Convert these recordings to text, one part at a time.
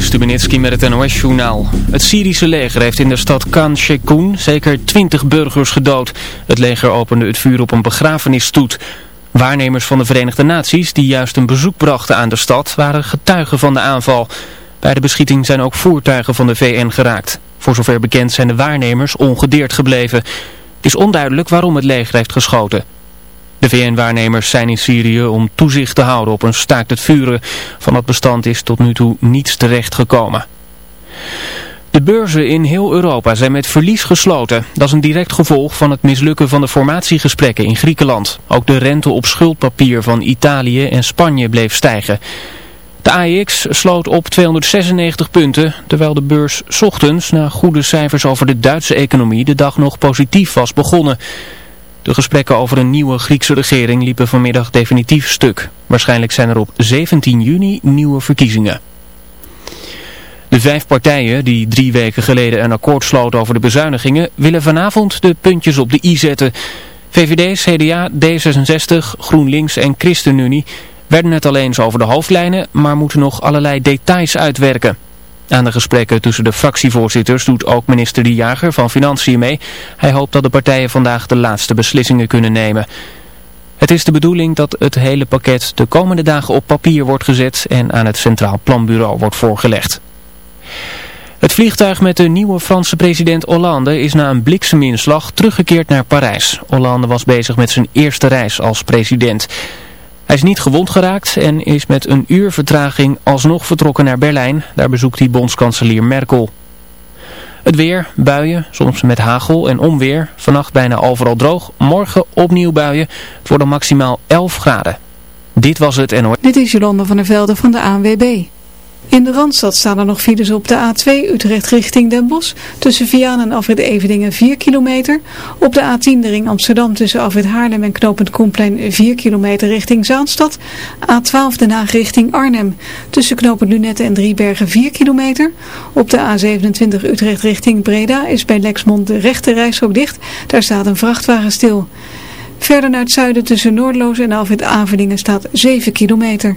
Stubenitski met het NOS-journaal. Het Syrische leger heeft in de stad Khan Sheikhoun zeker 20 burgers gedood. Het leger opende het vuur op een begrafenisstoet. Waarnemers van de Verenigde Naties, die juist een bezoek brachten aan de stad, waren getuigen van de aanval. Bij de beschieting zijn ook voertuigen van de VN geraakt. Voor zover bekend zijn de waarnemers ongedeerd gebleven. Het is onduidelijk waarom het leger heeft geschoten. De VN-waarnemers zijn in Syrië om toezicht te houden op een staakt het vuren. Van dat bestand is tot nu toe niets terecht gekomen. De beurzen in heel Europa zijn met verlies gesloten. Dat is een direct gevolg van het mislukken van de formatiegesprekken in Griekenland. Ook de rente op schuldpapier van Italië en Spanje bleef stijgen. De AEX sloot op 296 punten, terwijl de beurs ochtends na goede cijfers over de Duitse economie de dag nog positief was begonnen. De gesprekken over een nieuwe Griekse regering liepen vanmiddag definitief stuk. Waarschijnlijk zijn er op 17 juni nieuwe verkiezingen. De vijf partijen die drie weken geleden een akkoord sloten over de bezuinigingen willen vanavond de puntjes op de i zetten. VVD, CDA, D66, GroenLinks en ChristenUnie werden het al eens over de hoofdlijnen, maar moeten nog allerlei details uitwerken. Aan de gesprekken tussen de fractievoorzitters doet ook minister De Jager van Financiën mee. Hij hoopt dat de partijen vandaag de laatste beslissingen kunnen nemen. Het is de bedoeling dat het hele pakket de komende dagen op papier wordt gezet en aan het Centraal Planbureau wordt voorgelegd. Het vliegtuig met de nieuwe Franse president Hollande is na een blikseminslag teruggekeerd naar Parijs. Hollande was bezig met zijn eerste reis als president. Hij is niet gewond geraakt en is met een uur vertraging alsnog vertrokken naar Berlijn. Daar bezoekt hij bondskanselier Merkel. Het weer, buien, soms met hagel en onweer. Vannacht bijna overal droog. Morgen opnieuw buien. Het wordt maximaal 11 graden. Dit was het en Dit is Jolanda van der Velde van de ANWB. In de Randstad staan er nog files op de A2 Utrecht richting Den Bosch. Tussen Vianen en Afrit Evedingen 4 kilometer. Op de A10 de ring Amsterdam tussen Afrit Haarlem en knooppunt Koenplein 4 kilometer richting Zaanstad. A12 Den Haag richting Arnhem. Tussen knooppunt Lunette en Driebergen 4 kilometer. Op de A27 Utrecht richting Breda is bij Lexmond de rechte reis ook dicht. Daar staat een vrachtwagen stil. Verder naar het zuiden tussen Noordloos en Afrit Avelingen staat 7 kilometer.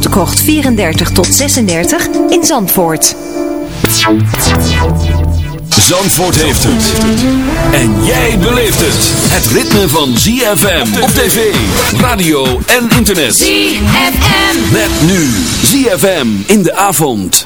Krocht 34 tot 36 in Zandvoort. Zandvoort heeft het. En jij beleeft het. Het ritme van ZFM op tv, radio en internet. ZFM. Met nu ZFM in de avond.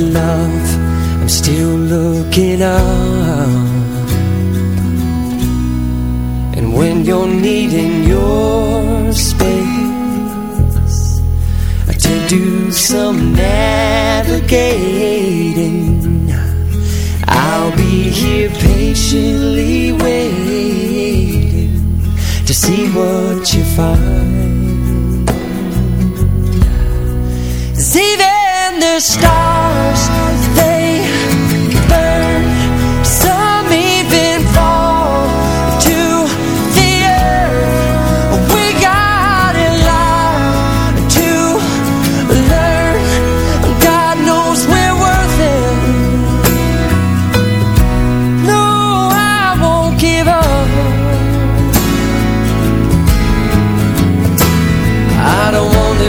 love I'm still looking up. And when you're needing your space To do some navigating. I'll be here patiently waiting To see what you find the stars,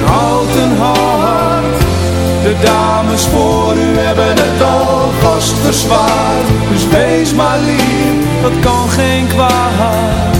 een houten. De dames voor u hebben het alvast verzwaard. Dus wees maar lief, dat kan geen kwaad.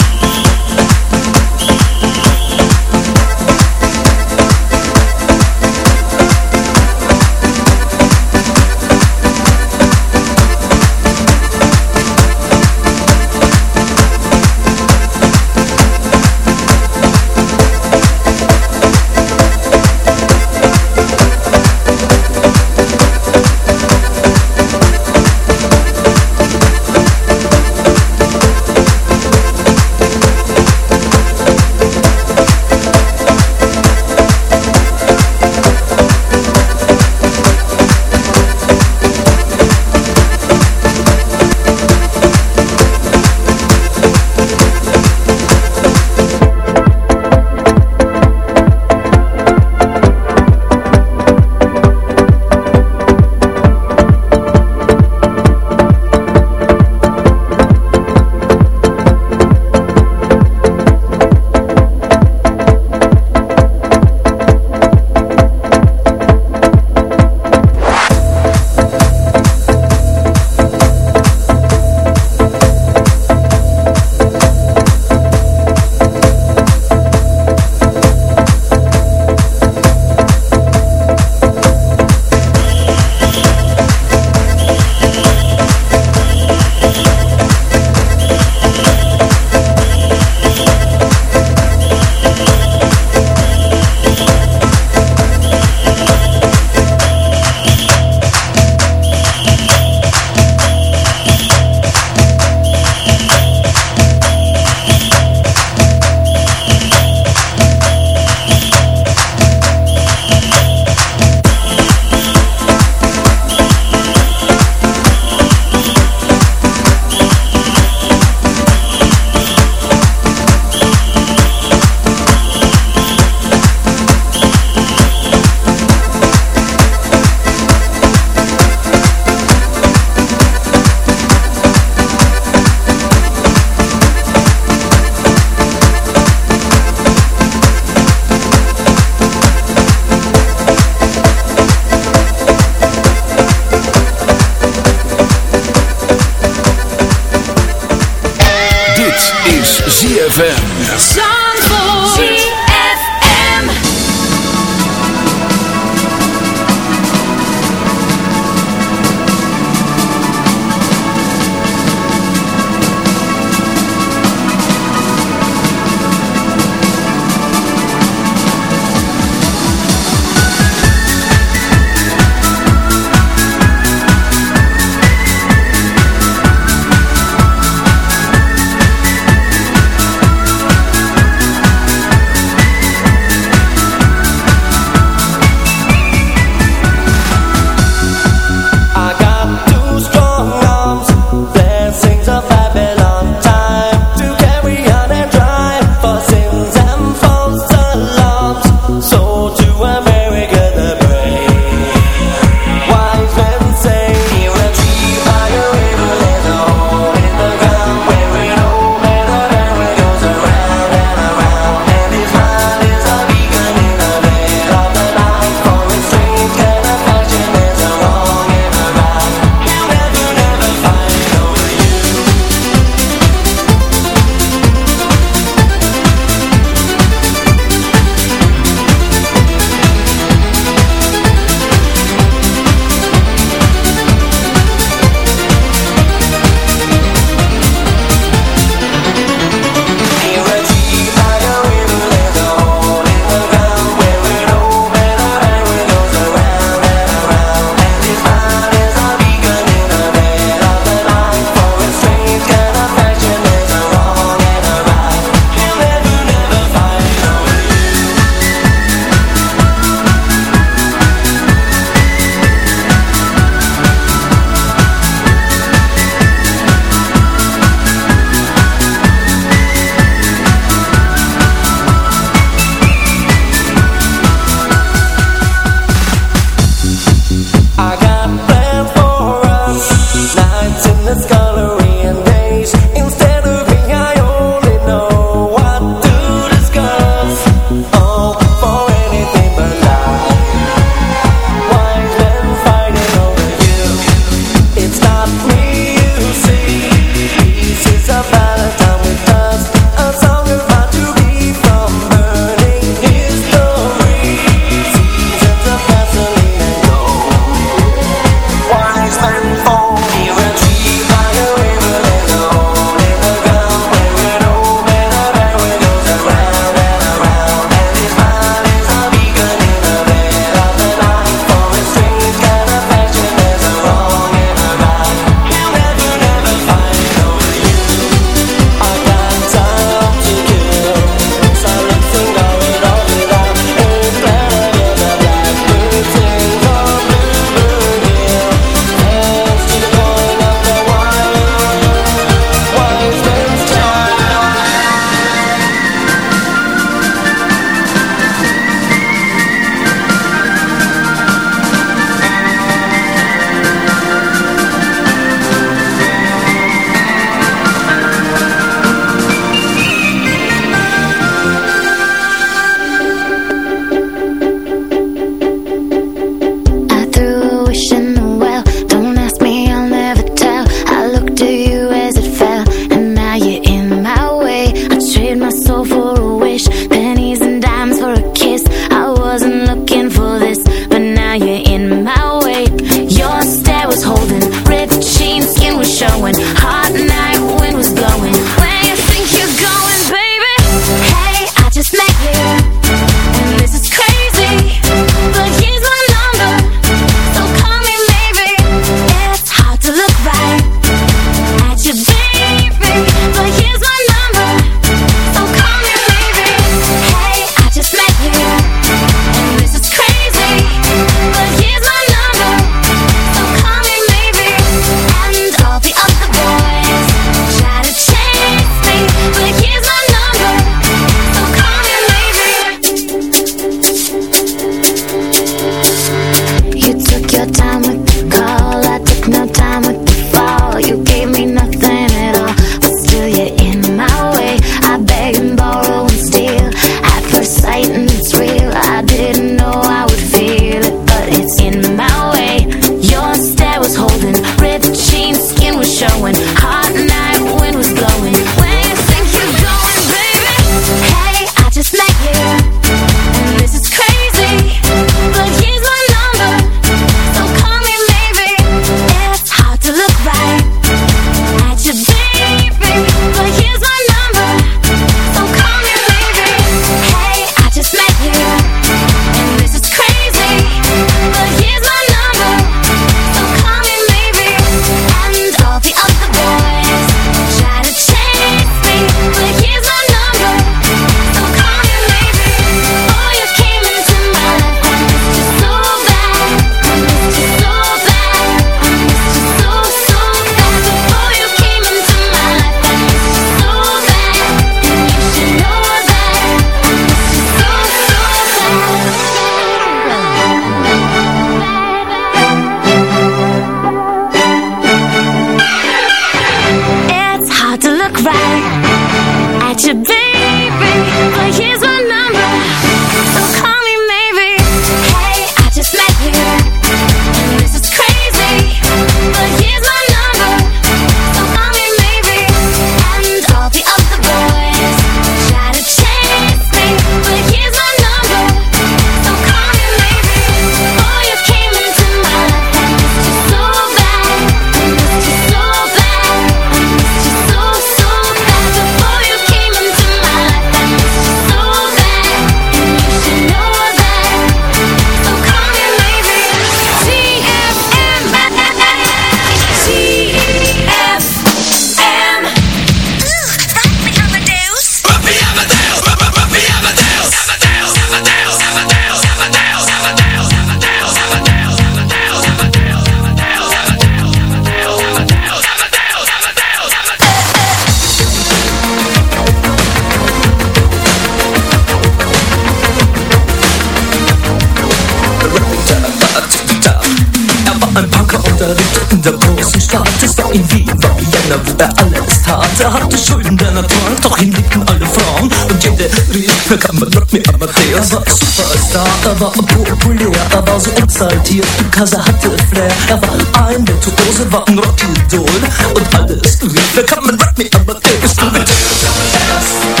Unterrichtet in der großen Stadt. Es war in Wien, war Vienna, wo er alles tat. Er hatte Schulden, denn er trank, doch ihn liebten alle Frauen. Und jede rief, wer kann man Rock me Amadeus? Er war Superstar, er war populär, er war so exaltiert, because er hatte Flair. Er war ein Virtuose, war ein Rockidol. Und alles rief, wer kann man Rock me Amadeus? Amadeus, Amadeus,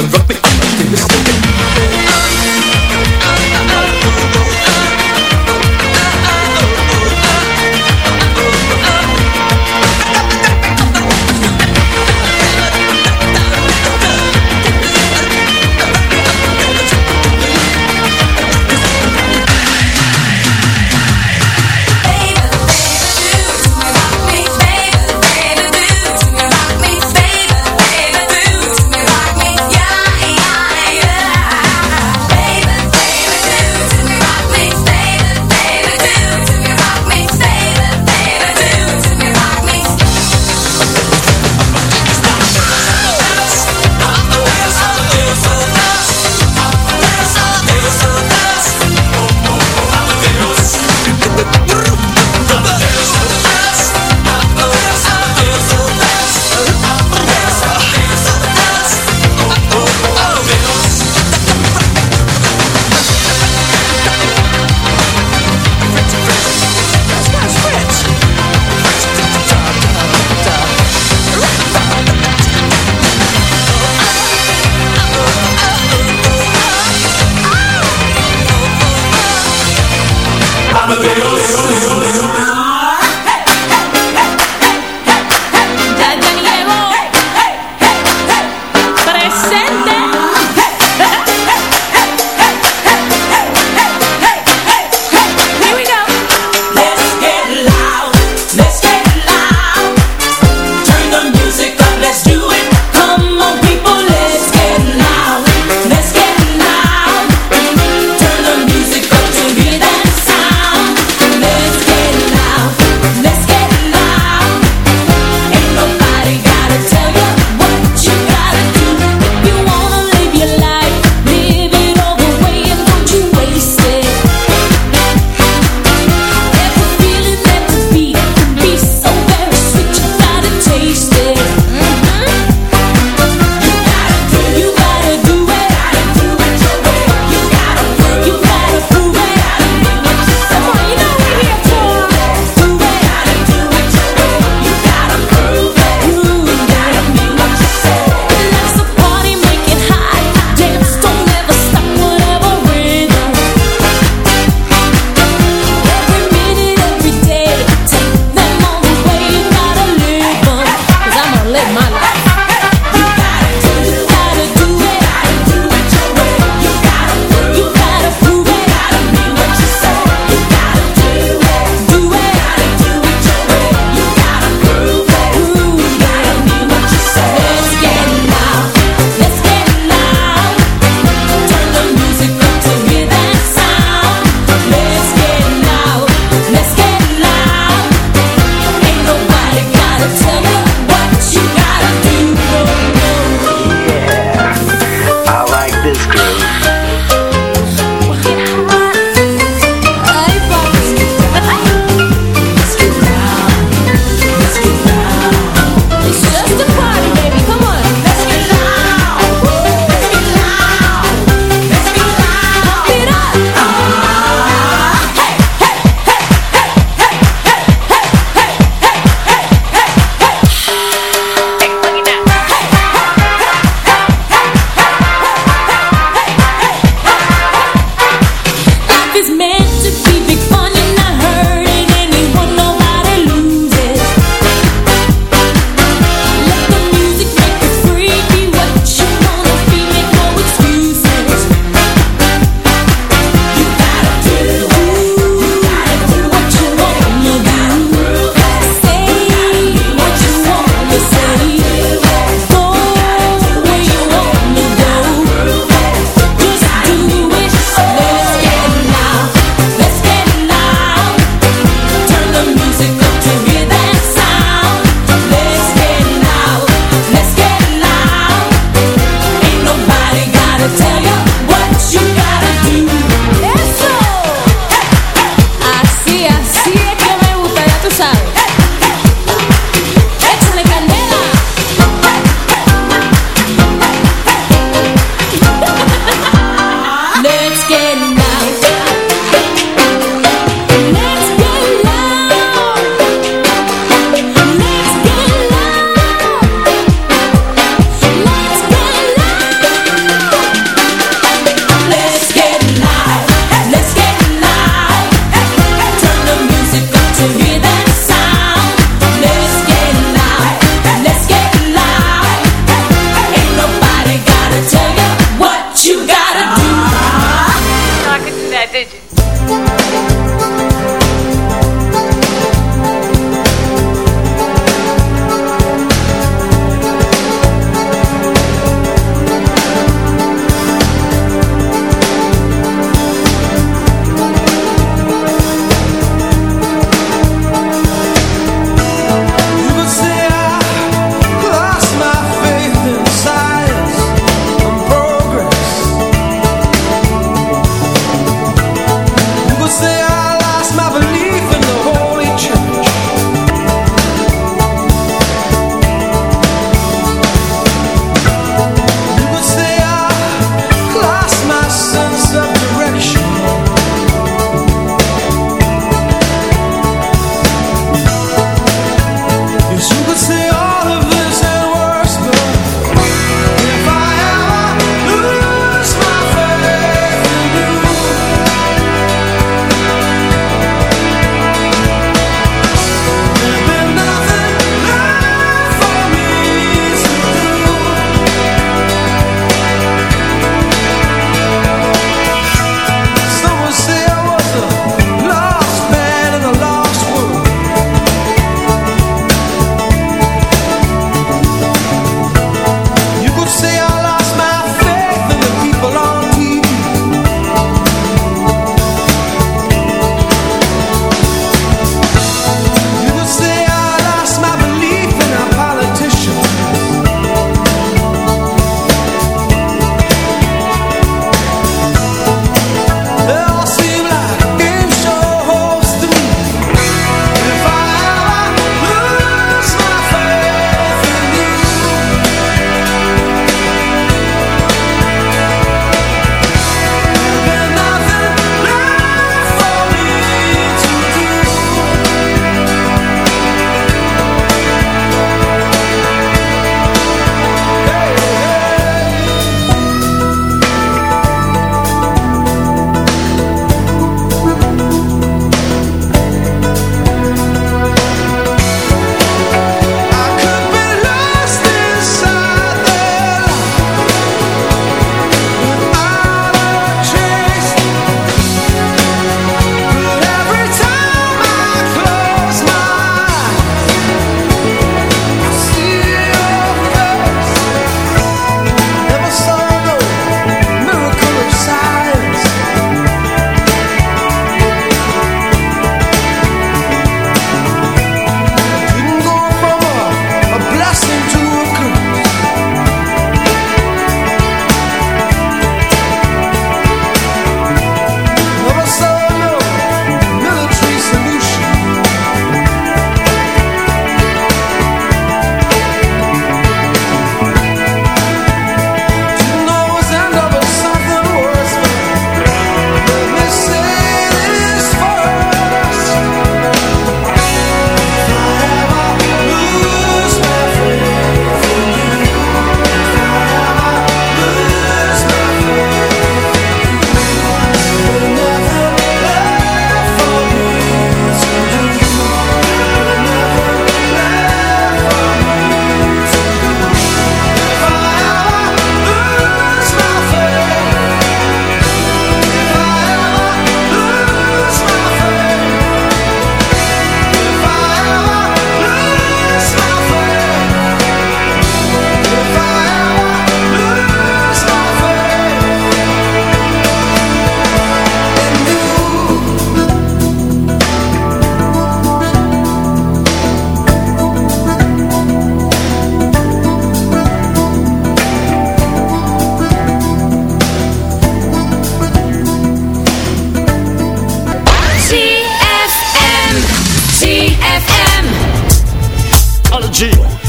and rub it on until it's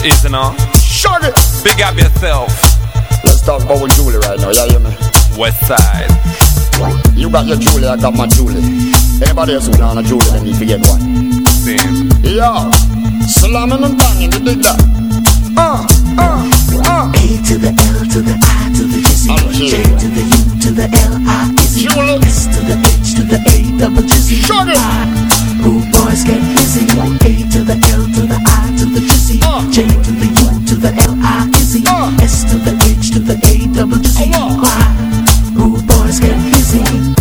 G. Isn't on? Shut it. Big up yourself. Let's talk about with Julie right now. Yeah, hear me? West side. You got your Julie, I got my Julie. Anybody else who down a Julie, then you forget one. Same. Yo, slamming and banging, you dig that? Uh, uh, uh. A to the L to the I to the Jizzy. J to the U to the L I Izzy. S to the H to the A double Jizzy. It. Rude boys get busy. A to the L to the I to the Jizzy. Uh. J to the U to the L I Izzy. Uh. S to the H to the A double Jizzy. Rude uh. boys get busy.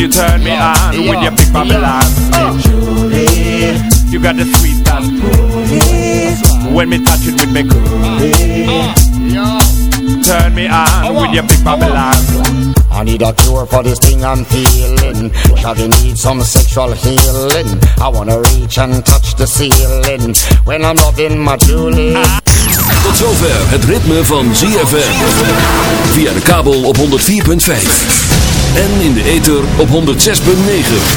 You turn me on with your big Babylon Julie You got the sweet dance When me touch it with me coolie. Turn me on with your big Babylon I need a cure for this thing I'm feeling Shawty need some sexual healing I wanna reach and touch the ceiling When I'm loving my Julie Tot zover het ritme van ZFM. Via de kabel op 104.5. En in de ether op 106.9.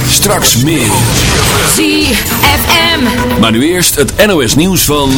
Straks meer. ZFM. Maar nu eerst het NOS nieuws van...